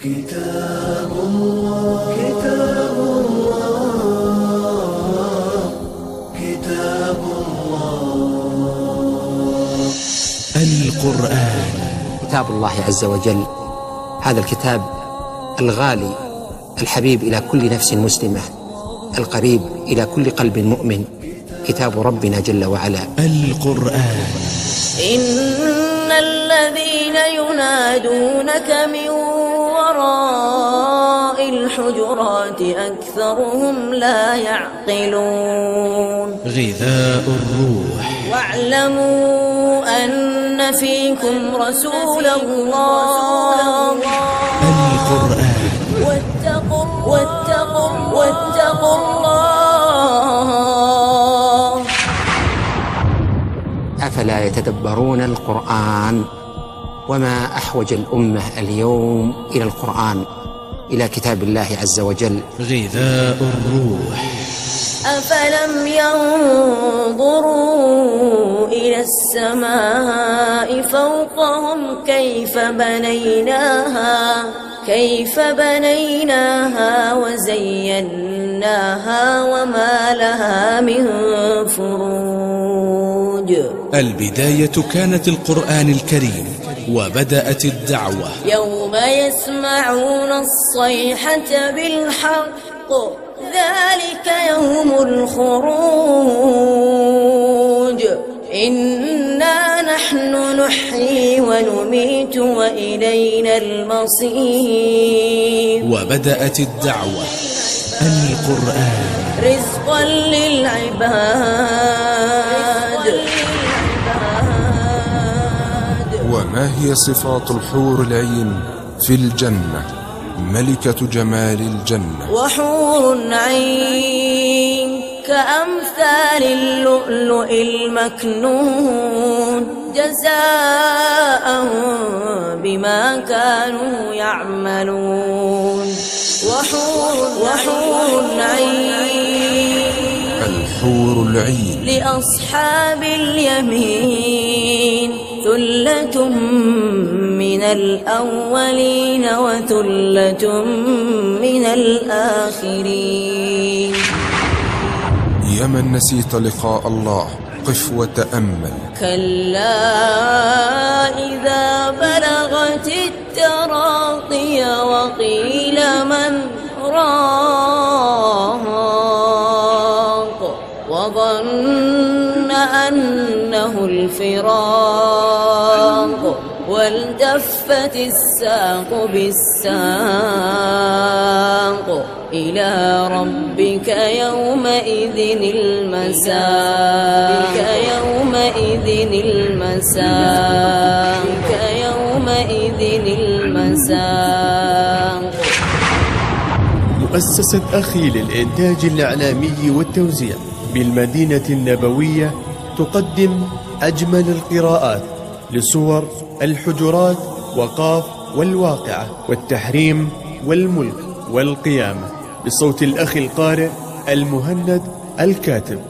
كتاب الله كتاب الله كتاب الله القرآن كتاب الله عز وجل. هذا الكتاب الغالي الحبيب إلى كل نفس مسلمة القريب إلى كل قلب مؤمن. كتاب ربنا جل وعلا. القرآن إن الذين ينادونك من وراء الحجرات أكثرهم لا يعقلون. غذاء الروح. واعلموا أن فيكم رسول الله. القرآن. واتقوا واتقوا واتقوا الله. أفلا يتدبرون القرآن؟ وما أحوج الأمة اليوم إلى القرآن إلى كتاب الله عز وجل. غذاء الروح. أفلم ينظروا إلى السماء فوقهم كيف بنيناها كيف بنيناها وزيناها وما لها من فروج. البداية كانت القرآن الكريم. وبدأت الدعوة. يوم يسمعون الصيحة بالحق ذلك يوم الخروج. إنا نحن نحيي ونميت وإلينا المصير. وبدأت الدعوة. القرآن رزقا للعباد. وما هي صفات الحور العين في الجنة؟ ملكة جمال الجنة. وحور عين كأمثال اللؤلؤ المكنون جزاء بما كانوا يعملون. وحور وحور عين الحور العين. لأصحاب اليمين. ثلة من الأولين وثلة من الآخرين. يا من نسيت لقاء الله قف وتأمل. كلا إذا بلغت التراقي وقيل من راق وظن أنه الفراق والتفت الساق بالساق إلى ربك يومئذ المساق يومئذ المساق يومئذ المساق. مؤسسة أخي للإنتاج الإعلامي والتوزيع بالمدينة النبوية تقدم أجمل القراءات لصور الحجرات وقاف والواقعة والتحريم والملك والقيامة بصوت الأخ القارئ المهند الكاتب.